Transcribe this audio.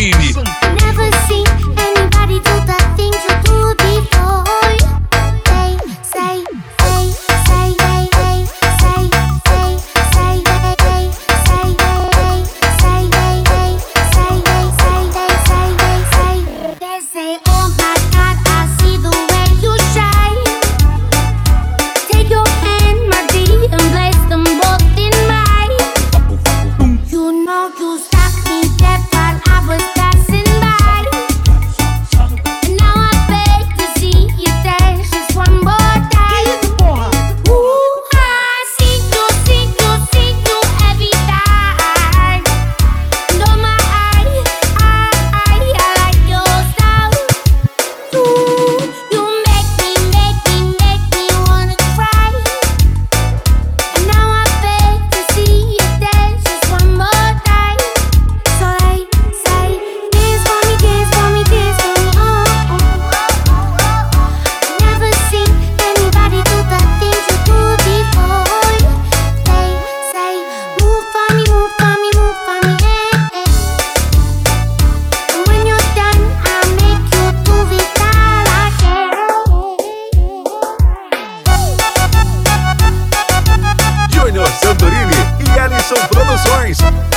Lamborghini. Edson Produções.